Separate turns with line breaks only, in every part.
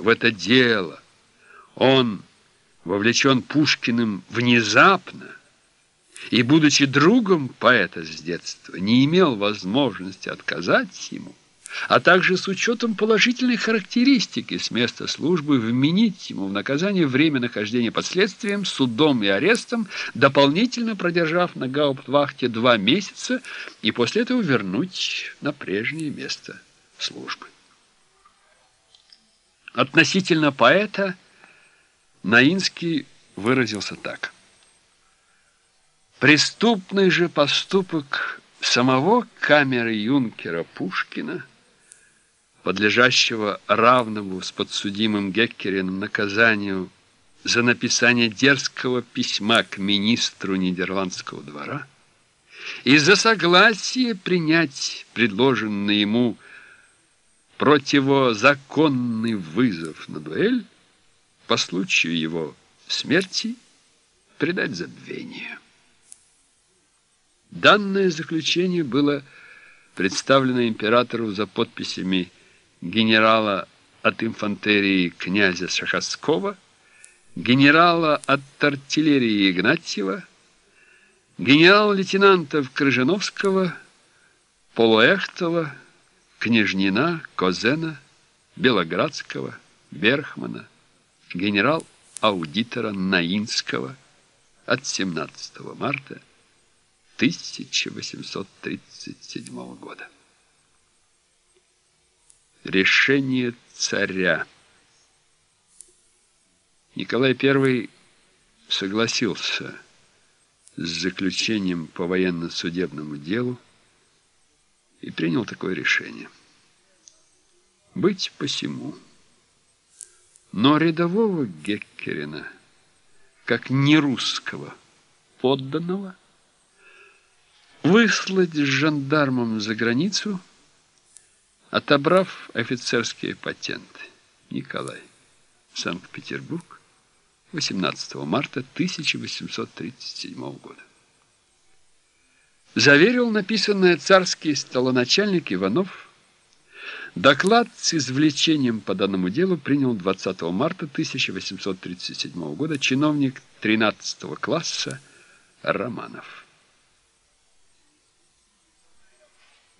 в это дело он вовлечен Пушкиным внезапно и, будучи другом поэта с детства, не имел возможности отказать ему, а также с учетом положительной характеристики с места службы вменить ему в наказание время нахождения под следствием, судом и арестом, дополнительно продержав на гауптвахте два месяца и после этого вернуть на прежнее место службы. Относительно поэта Наинский выразился так. Преступный же поступок самого камеры юнкера Пушкина – подлежащего равному с подсудимым Геккерином наказанию за написание дерзкого письма к министру Нидерландского двора и за согласие принять предложенный ему противозаконный вызов на дуэль по случаю его смерти предать забвению. Данное заключение было представлено императору за подписями генерала от инфантерии князя Шаховского, генерала от артиллерии Игнатьева, генерал-лейтенантов Крыжановского, Полуэхтова, Княжнина, Козена, Белоградского, Берхмана, генерал-аудитора Наинского от 17 марта 1837 года. Решение царя. Николай I согласился с заключением по военно-судебному делу и принял такое решение. Быть посему. Но рядового Геккерина, как нерусского подданного, выслать с жандармом за границу – Отобрав офицерские патенты, Николай, Санкт-Петербург, 18 марта 1837 года. Заверил написанное царский столоначальник Иванов. Доклад с извлечением по данному делу принял 20 марта 1837 года чиновник 13 класса Романов.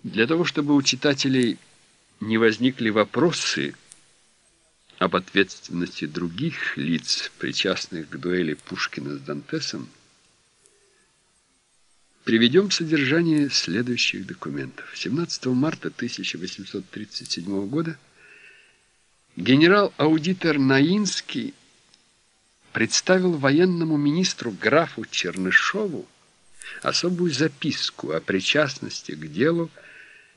Для того, чтобы у читателей не возникли вопросы об ответственности других лиц, причастных к дуэли Пушкина с Дантесом, приведем содержание следующих документов. 17 марта 1837 года генерал-аудитор Наинский представил военному министру графу Чернышову особую записку о причастности к делу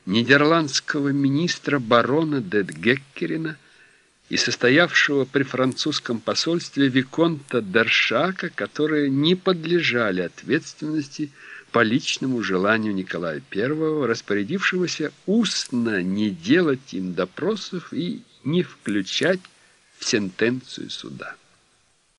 нидерландского министра барона де Геккерина и состоявшего при французском посольстве Виконта Дершака, которые не подлежали ответственности по личному желанию Николая I, распорядившегося устно не делать им допросов и не включать в сентенцию суда.